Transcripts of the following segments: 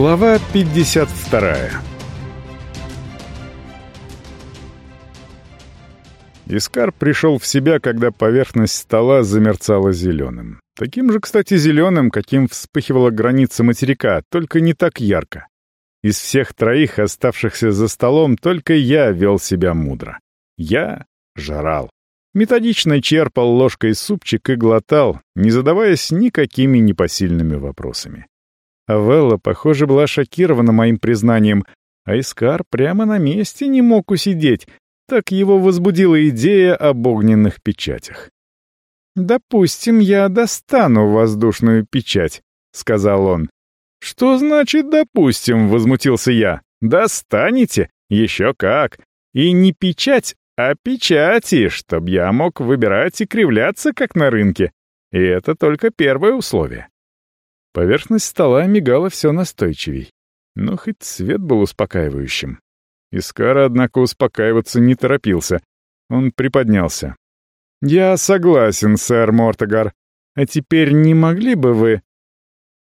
Глава 52 Искар пришел в себя, когда поверхность стола замерцала зеленым. Таким же, кстати, зеленым, каким вспыхивала граница материка, только не так ярко. Из всех троих, оставшихся за столом, только я вел себя мудро. Я жрал. Методично черпал ложкой супчик и глотал, не задаваясь никакими непосильными вопросами. Авелла, похоже, была шокирована моим признанием, а Искар прямо на месте не мог усидеть, так его возбудила идея об огненных печатях. «Допустим, я достану воздушную печать», — сказал он. «Что значит «допустим»?» — возмутился я. «Достанете? Еще как! И не печать, а печати, чтоб я мог выбирать и кривляться, как на рынке. И это только первое условие». Поверхность стола мигала все настойчивей. Но хоть свет был успокаивающим. Искара, однако, успокаиваться не торопился. Он приподнялся. «Я согласен, сэр Мортогар. А теперь не могли бы вы...»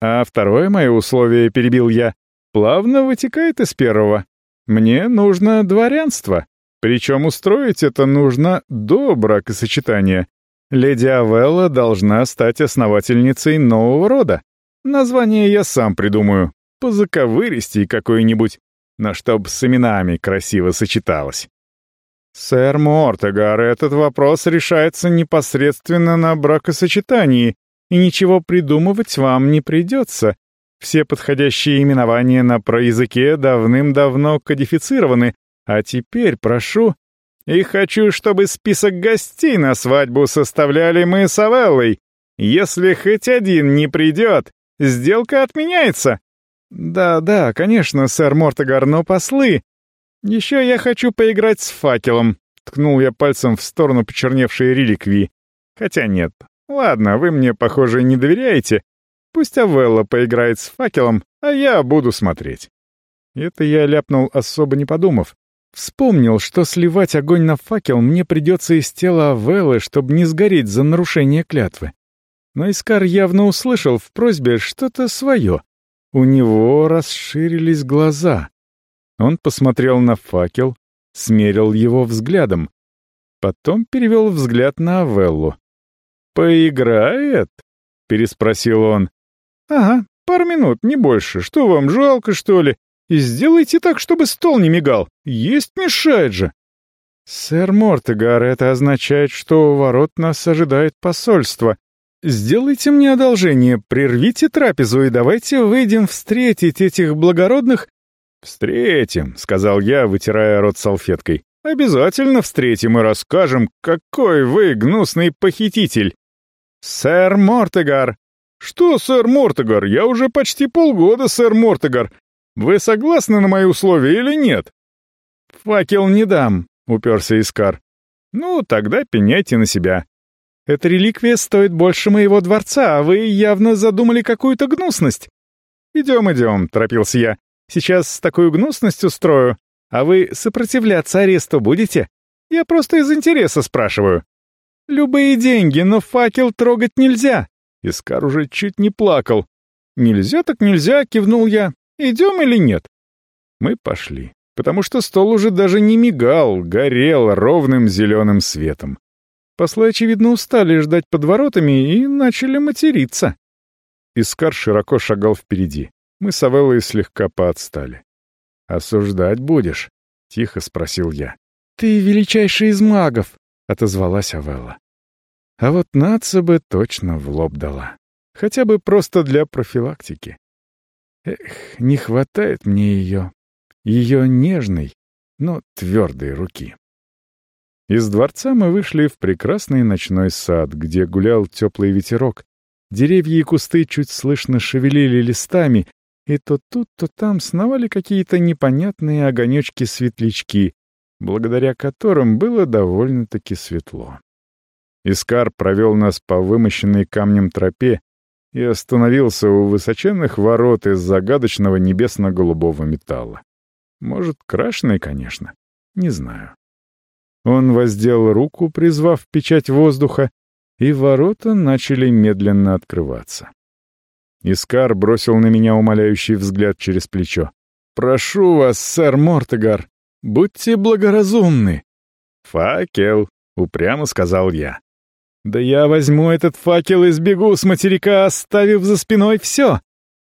А второе мое условие, перебил я, плавно вытекает из первого. Мне нужно дворянство. Причем устроить это нужно до бракосочетания. Леди Авелла должна стать основательницей нового рода. Название я сам придумаю. По заковыристей какой-нибудь, но чтоб с именами красиво сочеталось. «Сэр Мортегар, этот вопрос решается непосредственно на бракосочетании, и ничего придумывать вам не придется. Все подходящие именования на проязыке давным-давно кодифицированы, а теперь прошу... И хочу, чтобы список гостей на свадьбу составляли мы с Авеллой. Если хоть один не придет, сделка отменяется. Да-да, конечно, сэр Мортогар, но послы... Еще я хочу поиграть с факелом. Ткнул я пальцем в сторону почерневшей реликвии. Хотя нет, Ладно, вы мне, похоже, не доверяете. Пусть Авелла поиграет с факелом, а я буду смотреть. Это я ляпнул, особо не подумав. Вспомнил, что сливать огонь на факел мне придется из тела Авеллы, чтобы не сгореть за нарушение клятвы. Но Искар явно услышал в просьбе что-то свое. У него расширились глаза. Он посмотрел на факел, смерил его взглядом. Потом перевел взгляд на Авеллу. «Поиграет?» — переспросил он. «Ага, пару минут, не больше. Что вам, жалко, что ли? И сделайте так, чтобы стол не мигал. Есть мешает же». «Сэр Мортегар, это означает, что у ворот нас ожидает посольство. Сделайте мне одолжение, прервите трапезу и давайте выйдем встретить этих благородных...» «Встретим», — сказал я, вытирая рот салфеткой. «Обязательно встретим и расскажем, какой вы гнусный похититель. «Сэр Мортегар!» «Что, сэр Мортегар? Я уже почти полгода, сэр Мортегар. Вы согласны на мои условия или нет?» «Факел не дам», — уперся Искар. «Ну, тогда пеняйте на себя. Эта реликвия стоит больше моего дворца, а вы явно задумали какую-то гнусность». «Идем, идем», — торопился я. «Сейчас такую гнусность устрою. А вы сопротивляться аресту будете? Я просто из интереса спрашиваю». «Любые деньги, но факел трогать нельзя!» Искар уже чуть не плакал. «Нельзя так нельзя!» — кивнул я. «Идем или нет?» Мы пошли, потому что стол уже даже не мигал, горел ровным зеленым светом. Послы, очевидно, устали ждать под воротами и начали материться. Искар широко шагал впереди. Мы с Авеллой слегка поотстали. «Осуждать будешь?» — тихо спросил я. «Ты величайший из магов!» — отозвалась Авелла. А вот нация бы точно в лоб дала. Хотя бы просто для профилактики. Эх, не хватает мне ее. Ее нежной, но твердой руки. Из дворца мы вышли в прекрасный ночной сад, где гулял теплый ветерок. Деревья и кусты чуть слышно шевелили листами, и то тут, то там сновали какие-то непонятные огонечки-светлячки, благодаря которым было довольно-таки светло. Искар провел нас по вымощенной камнем тропе и остановился у высоченных ворот из загадочного небесно-голубого металла. Может, крашеный, конечно, не знаю. Он воздел руку, призвав печать воздуха, и ворота начали медленно открываться. Искар бросил на меня умоляющий взгляд через плечо. «Прошу вас, сэр Мортегар, будьте благоразумны». «Факел», — упрямо сказал я. «Да я возьму этот факел и сбегу с материка, оставив за спиной все».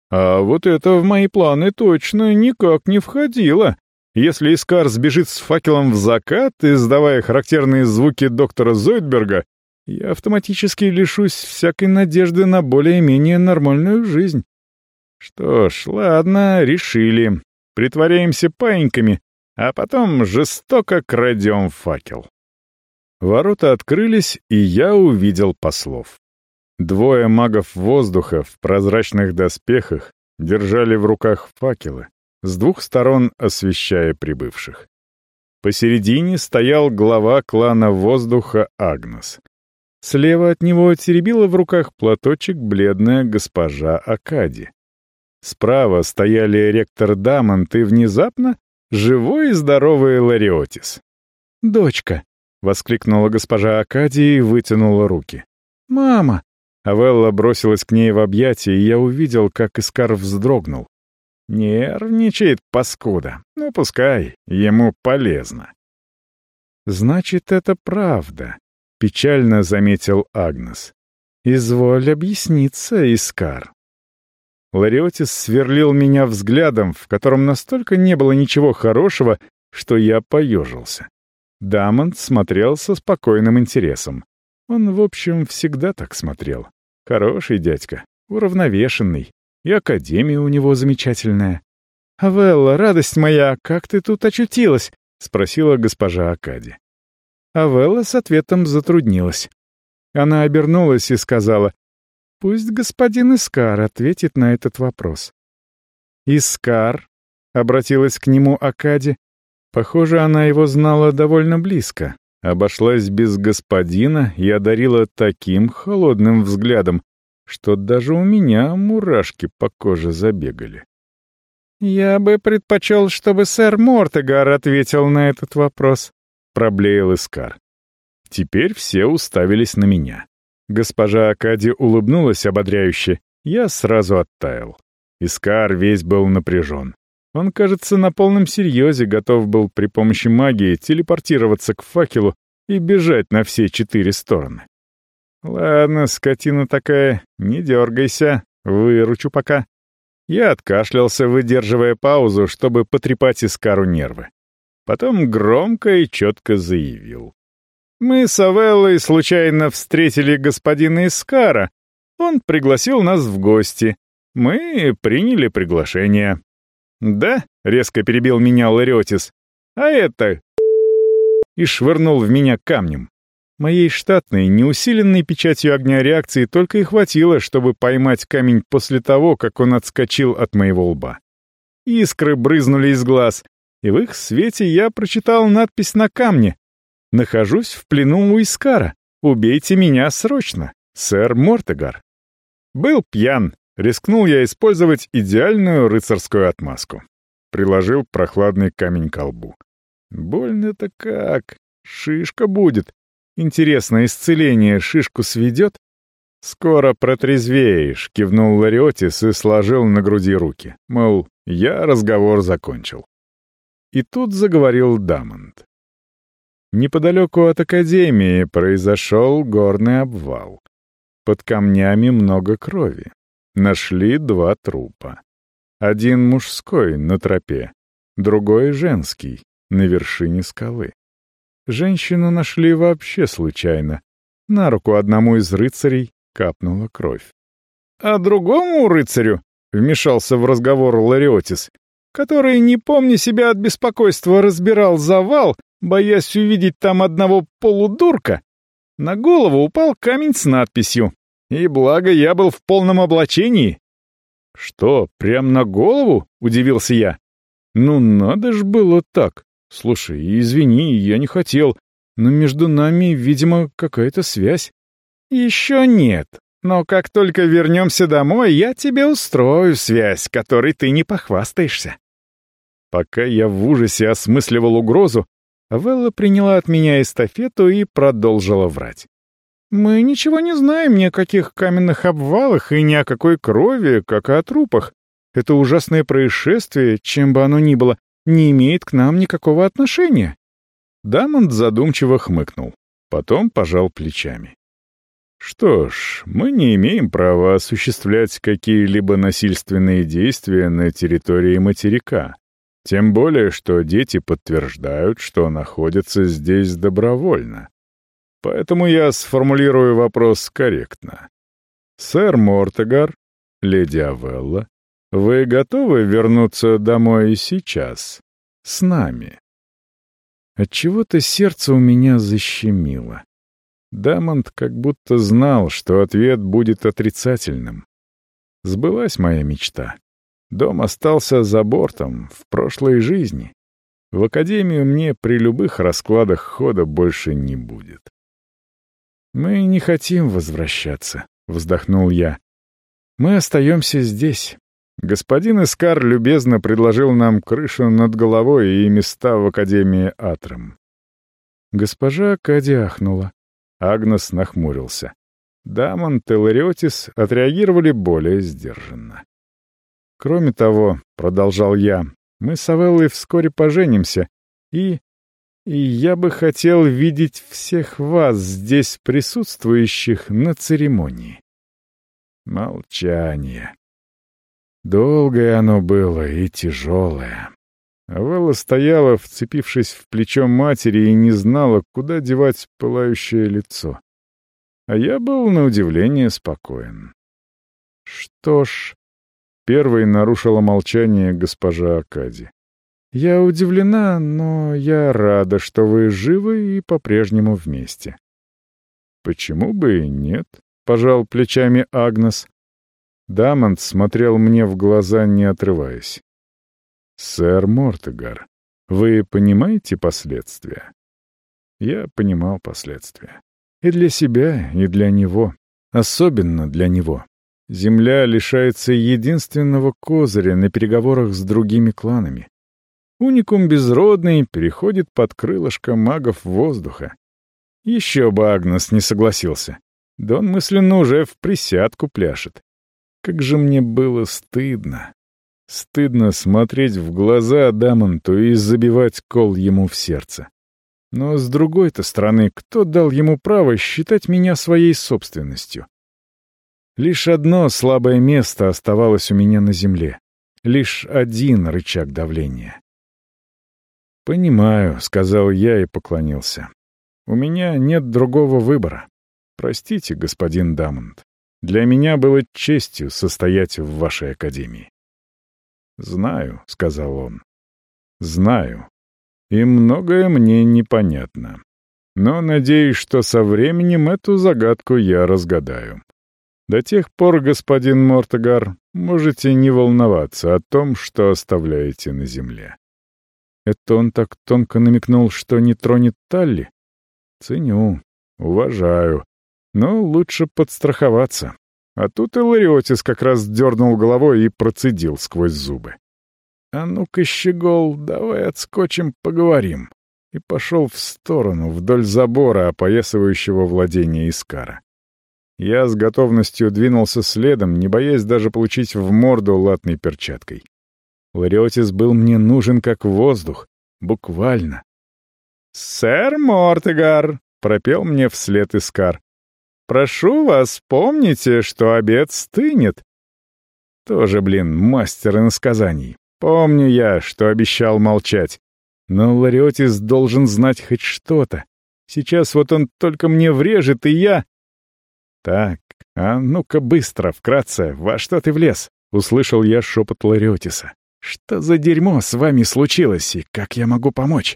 А вот это в мои планы точно никак не входило. Если Искар сбежит с факелом в закат, издавая характерные звуки доктора Зойдберга, я автоматически лишусь всякой надежды на более-менее нормальную жизнь. Что ж, ладно, решили. Притворяемся паиньками, а потом жестоко крадем факел. Ворота открылись, и я увидел послов. Двое магов воздуха в прозрачных доспехах держали в руках факелы, с двух сторон освещая прибывших. Посередине стоял глава клана воздуха Агнес. Слева от него теребила в руках платочек бледная госпожа Акади. Справа стояли ректор Дамонт и внезапно живой и здоровый Лариотис. «Дочка!» — воскликнула госпожа Акади и вытянула руки. «Мама!» Авелла бросилась к ней в объятия, и я увидел, как Искар вздрогнул. Нервничает, паскуда. Ну, пускай, ему полезно. «Значит, это правда», — печально заметил Агнес. «Изволь объясниться, Искар». Лариотис сверлил меня взглядом, в котором настолько не было ничего хорошего, что я поежился. Дамонт смотрел со спокойным интересом. Он, в общем, всегда так смотрел. Хороший дядька, уравновешенный. И академия у него замечательная. «Авелла, радость моя, как ты тут очутилась?» — спросила госпожа Акади. Авелла с ответом затруднилась. Она обернулась и сказала, «Пусть господин Искар ответит на этот вопрос». «Искар?» — обратилась к нему Акади. Похоже, она его знала довольно близко. Обошлась без господина и одарила таким холодным взглядом, что даже у меня мурашки по коже забегали. «Я бы предпочел, чтобы сэр Мортегар ответил на этот вопрос», — проблеял Искар. Теперь все уставились на меня. Госпожа Акади улыбнулась ободряюще, я сразу оттаял. Искар весь был напряжен. Он, кажется, на полном серьезе готов был при помощи магии телепортироваться к факелу и бежать на все четыре стороны. «Ладно, скотина такая, не дергайся, выручу пока». Я откашлялся, выдерживая паузу, чтобы потрепать Искару нервы. Потом громко и четко заявил. «Мы с Авеллой случайно встретили господина Искара. Он пригласил нас в гости. Мы приняли приглашение. «Да?» — резко перебил меня Лариотис. «А это...» И швырнул в меня камнем. Моей штатной, неусиленной печатью огня реакции только и хватило, чтобы поймать камень после того, как он отскочил от моего лба. Искры брызнули из глаз, и в их свете я прочитал надпись на камне. «Нахожусь в плену у Искара. Убейте меня срочно, сэр Мортегар». Был пьян, Рискнул я использовать идеальную рыцарскую отмазку. Приложил прохладный камень к лбу. Больно-то как. Шишка будет. Интересно, исцеление шишку сведет? «Скоро протрезвеешь», — кивнул Лариотис и сложил на груди руки. Мол, я разговор закончил. И тут заговорил Дамонт. Неподалеку от Академии произошел горный обвал. Под камнями много крови. Нашли два трупа. Один мужской на тропе, другой женский на вершине скалы. Женщину нашли вообще случайно. На руку одному из рыцарей капнула кровь. «А другому рыцарю», — вмешался в разговор Лариотис, который, не помня себя от беспокойства, разбирал завал, боясь увидеть там одного полудурка, на голову упал камень с надписью и благо я был в полном облачении. Что, прям на голову? Удивился я. Ну надо ж было так. Слушай, извини, я не хотел. Но между нами, видимо, какая-то связь. Еще нет. Но как только вернемся домой, я тебе устрою связь, которой ты не похвастаешься. Пока я в ужасе осмысливал угрозу, Велла приняла от меня эстафету и продолжила врать. Мы ничего не знаем ни о каких каменных обвалах и ни о какой крови, как о трупах. Это ужасное происшествие, чем бы оно ни было, не имеет к нам никакого отношения». Дамонт задумчиво хмыкнул, потом пожал плечами. «Что ж, мы не имеем права осуществлять какие-либо насильственные действия на территории материка. Тем более, что дети подтверждают, что находятся здесь добровольно. Поэтому я сформулирую вопрос корректно. Сэр Мортегар, леди Авелла, вы готовы вернуться домой сейчас? С нами?» Отчего-то сердце у меня защемило. Дамонт как будто знал, что ответ будет отрицательным. Сбылась моя мечта. Дом остался за бортом в прошлой жизни. В академию мне при любых раскладах хода больше не будет. «Мы не хотим возвращаться», — вздохнул я. «Мы остаемся здесь. Господин Искар любезно предложил нам крышу над головой и места в Академии Атром». Госпожа Кади ахнула. Агнес нахмурился. Дамон и Лариотис отреагировали более сдержанно. «Кроме того, — продолжал я, — мы с Авеллой вскоре поженимся, и... и я бы хотел видеть всех вас здесь присутствующих на церемонии». Молчание. Долгое оно было и тяжелое. Авелла стояла, вцепившись в плечо матери, и не знала, куда девать пылающее лицо. А я был, на удивление, спокоен. «Что ж...» — первой нарушила молчание госпожа Акади. «Я удивлена, но я рада, что вы живы и по-прежнему вместе». «Почему бы и нет?» — пожал плечами Агнес. Дамонт смотрел мне в глаза, не отрываясь. «Сэр Мортегар, вы понимаете последствия?» Я понимал последствия. И для себя, и для него. Особенно для него. Земля лишается единственного козыря на переговорах с другими кланами. Уникум безродный переходит под крылышко магов воздуха. Еще бы Агнес не согласился. Да он мысленно уже в присядку пляшет. Как же мне было стыдно. Стыдно смотреть в глаза Адамонту и забивать кол ему в сердце. Но с другой-то стороны, кто дал ему право считать меня своей собственностью? Лишь одно слабое место оставалось у меня на земле. Лишь один рычаг давления. «Понимаю», — сказал я и поклонился. «У меня нет другого выбора. Простите, господин Дамонт. Для меня было честью состоять в вашей академии». «Знаю», — сказал он. «Знаю. И многое мне непонятно. Но надеюсь, что со временем эту загадку я разгадаю. До тех пор, господин Мортогар, можете не волноваться о том, что оставляете на земле». Это он так тонко намекнул, что не тронет Талли? Ценю, уважаю. Но лучше подстраховаться. А тут и Лариотис как раз дернул головой и процедил сквозь зубы. «А ну-ка, щегол, давай отскочим, поговорим». И пошел в сторону, вдоль забора, опоясывающего владение Искара. Я с готовностью двинулся следом, не боясь даже получить в морду латной перчаткой. Лариотис был мне нужен как воздух, буквально. «Сэр Мортегар!» — пропел мне вслед Искар. Прошу вас, помните, что обед стынет. Тоже, блин, мастер иносказаний. Помню я, что обещал молчать. Но Лариотис должен знать хоть что-то. Сейчас вот он только мне врежет, и я... Так, а ну-ка быстро, вкратце, во что ты влез? Услышал я шепот Лариотиса. Что за дерьмо с вами случилось, и как я могу помочь?